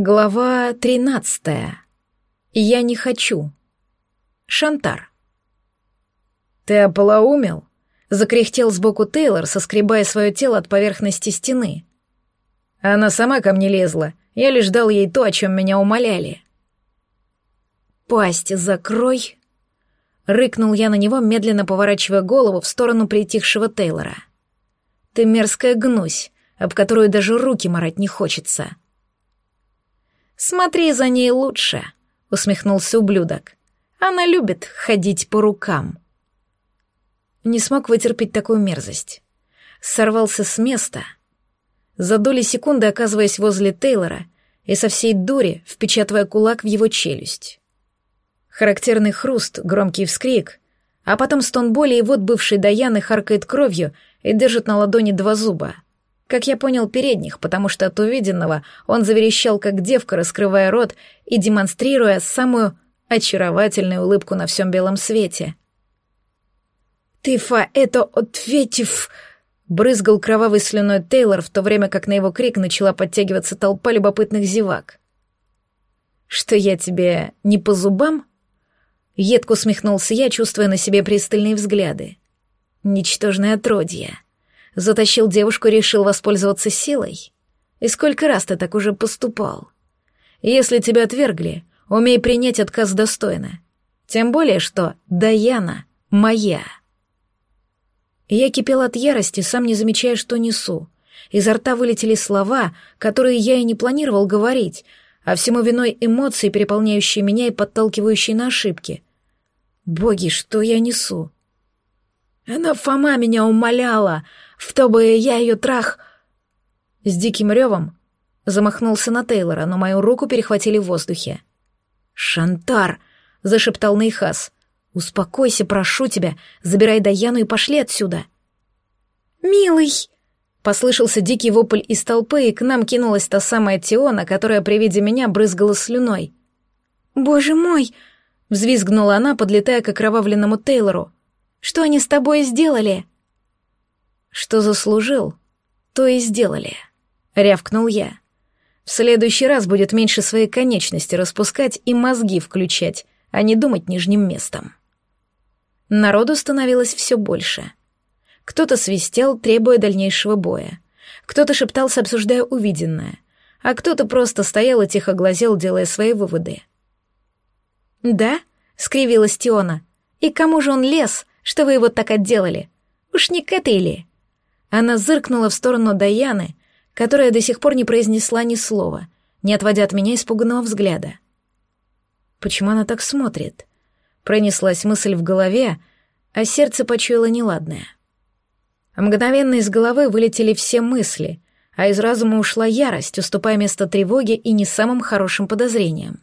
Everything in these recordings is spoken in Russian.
Глава тринадцатая. Я не хочу. Шантар. «Ты ополоумел?» — закряхтел сбоку Тейлор, соскребая свое тело от поверхности стены. Она сама ко мне лезла, я лишь дал ей то, о чем меня умоляли. «Пасть закрой!» — рыкнул я на него, медленно поворачивая голову в сторону притихшего Тейлора. «Ты мерзкая гнусь, об которую даже руки марать не хочется». «Смотри за ней лучше», — усмехнулся ублюдок. «Она любит ходить по рукам». Не смог вытерпеть такую мерзость. Сорвался с места, за доли секунды оказываясь возле Тейлора и со всей дури впечатывая кулак в его челюсть. Характерный хруст, громкий вскрик, а потом стон боли, и вот бывший Даяны харкает кровью и держит на ладони два зуба — как я понял, передних, потому что от увиденного он заверещал, как девка, раскрывая рот и демонстрируя самую очаровательную улыбку на всем белом свете. «Ты, это ответив!» брызгал кровавой слюной Тейлор, в то время как на его крик начала подтягиваться толпа любопытных зевак. «Что я тебе не по зубам?» Едко усмехнулся я, чувствуя на себе пристальные взгляды. «Ничтожное отродье!» Затащил девушку решил воспользоваться силой? И сколько раз ты так уже поступал? Если тебя отвергли, умей принять отказ достойно. Тем более, что Даяна моя. Я кипел от ярости, сам не замечая, что несу. Изо рта вылетели слова, которые я и не планировал говорить, а всему виной эмоции, переполняющие меня и подталкивающие на ошибки. Боги, что я несу? Она Фома меня умоляла, в то бы я ее трах...» С диким ревом замахнулся на Тейлора, но мою руку перехватили в воздухе. «Шантар!» — зашептал Нейхас. «Успокойся, прошу тебя, забирай Даяну и пошли отсюда». «Милый!» — послышался дикий вопль из толпы, и к нам кинулась та самая Тиона, которая при виде меня брызгала слюной. «Боже мой!» — взвизгнула она, подлетая к окровавленному Тейлору. «Что они с тобой сделали?» Что заслужил, то и сделали, рявкнул я. В следующий раз будет меньше своей конечности распускать и мозги включать, а не думать нижним местом. Народу становилось все больше. Кто-то свистел, требуя дальнейшего боя. Кто-то шептался, обсуждая увиденное, а кто-то просто стоял и тихо глазел, делая свои выводы. «Да?» — скривилась Тиона. «И кому же он лез, что вы его так отделали? Уж не к этой ли?» Она зыркнула в сторону Даяны, которая до сих пор не произнесла ни слова, не отводя от меня испуганного взгляда. Почему она так смотрит? Пронеслась мысль в голове, а сердце почуяло неладное. Мгновенно из головы вылетели все мысли, а из разума ушла ярость, уступая место тревоге и не самым хорошим подозрениям.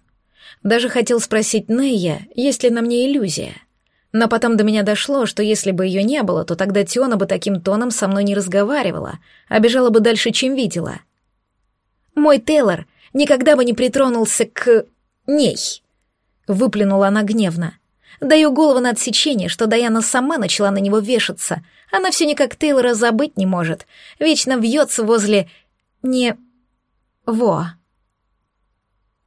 Даже хотел спросить Нея, есть ли на мне иллюзия. Но потом до меня дошло, что если бы ее не было, то тогда Тиона бы таким тоном со мной не разговаривала, а бежала бы дальше, чем видела. «Мой Тейлор никогда бы не притронулся к... ней», — выплюнула она гневно. «Даю голову на отсечение, что Даяна сама начала на него вешаться. Она все никак Тейлора забыть не может. Вечно вьется возле... не... во...»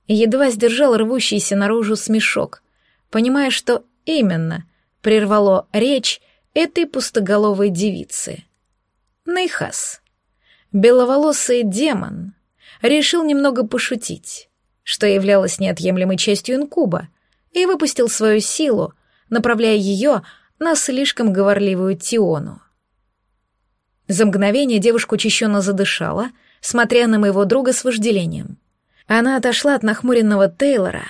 Едва сдержал рвущийся наружу смешок, понимая, что именно прервало речь этой пустоголовой девицы. Нейхас, беловолосый демон, решил немного пошутить, что являлось неотъемлемой частью инкуба, и выпустил свою силу, направляя ее на слишком говорливую Тиону. За мгновение девушка учащенно задышала, смотря на моего друга с вожделением. Она отошла от нахмуренного Тейлора,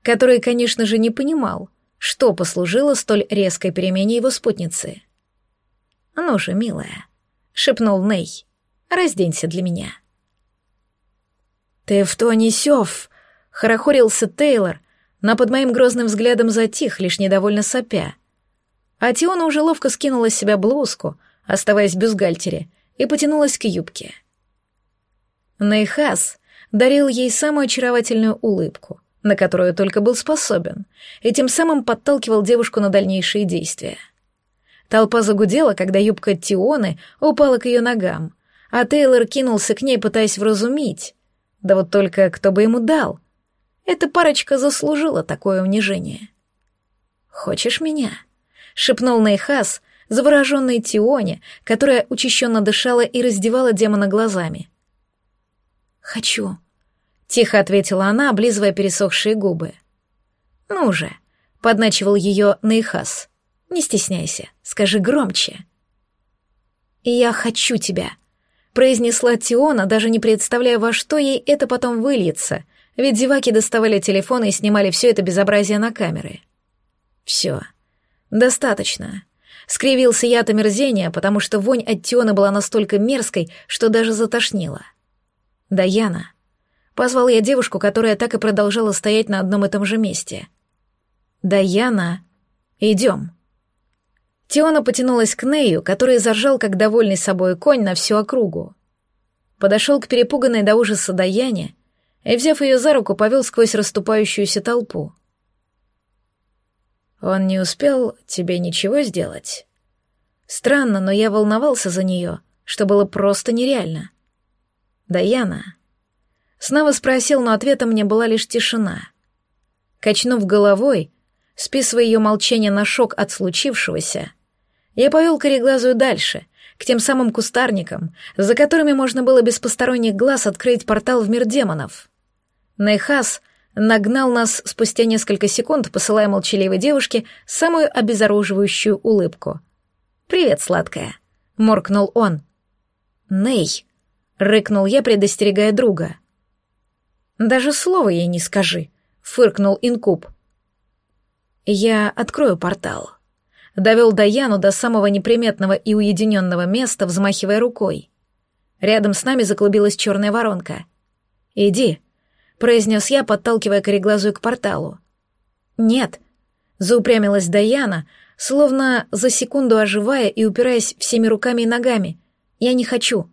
который, конечно же, не понимал, что послужило столь резкой перемене его спутницы. «Ну же, милая», — шепнул Ней, — «разденься для меня». «Ты в то несёв», — хорохорился Тейлор, но под моим грозным взглядом затих, лишь недовольно сопя. А Тиона уже ловко скинула с себя блузку, оставаясь в бюстгальтере, и потянулась к юбке. Нейхас дарил ей самую очаровательную улыбку, на которую только был способен, и тем самым подталкивал девушку на дальнейшие действия. Толпа загудела, когда юбка Тионы упала к ее ногам, а Тейлор кинулся к ней, пытаясь вразумить. Да вот только кто бы ему дал? Эта парочка заслужила такое унижение. «Хочешь меня?» — шепнул Нейхас, завороженный Тионе, которая учащенно дышала и раздевала демона глазами. «Хочу», — тихо ответила она, облизывая пересохшие губы. «Ну же», — подначивал ее Нейхас, — «не стесняйся, скажи громче». «Я хочу тебя», — произнесла Тиона, даже не представляя, во что ей это потом выльется, ведь зеваки доставали телефоны и снимали все это безобразие на камеры. «Все, достаточно», Скривился я от омерзения, потому что вонь от Тиона была настолько мерзкой, что даже затошнило. «Даяна». Позвал я девушку, которая так и продолжала стоять на одном и том же месте. «Даяна, идем». Тиона потянулась к Нею, который заржал, как довольный собой конь, на всю округу. Подошел к перепуганной до ужаса Даяне и, взяв ее за руку, повел сквозь расступающуюся толпу. Он не успел тебе ничего сделать? Странно, но я волновался за нее, что было просто нереально. Даяна. Снова спросил, но ответом мне была лишь тишина. Качнув головой, списывая ее молчание на шок от случившегося, я повел кореглазую дальше, к тем самым кустарникам, за которыми можно было без посторонних глаз открыть портал в мир демонов. Нейхас нагнал нас спустя несколько секунд, посылая молчаливой девушке самую обезоруживающую улыбку. «Привет, сладкая», — моркнул он. «Ней», — рыкнул я, предостерегая друга. «Даже слова ей не скажи», — фыркнул инкуб. «Я открою портал», — довел Даяну до самого неприметного и уединенного места, взмахивая рукой. Рядом с нами заклубилась черная воронка. «Иди», произнес я, подталкивая кореглазую к порталу. «Нет», — заупрямилась Даяна, словно за секунду оживая и упираясь всеми руками и ногами. «Я не хочу.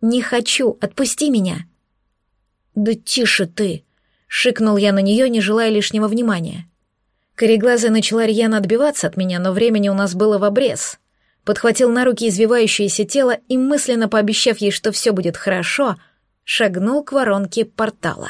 Не хочу. Отпусти меня». «Да тише ты!» — шикнул я на нее, не желая лишнего внимания. Кореглазая начала рьяно отбиваться от меня, но времени у нас было в обрез. Подхватил на руки извивающееся тело и, мысленно пообещав ей, что все будет хорошо, шагнул к воронке портала.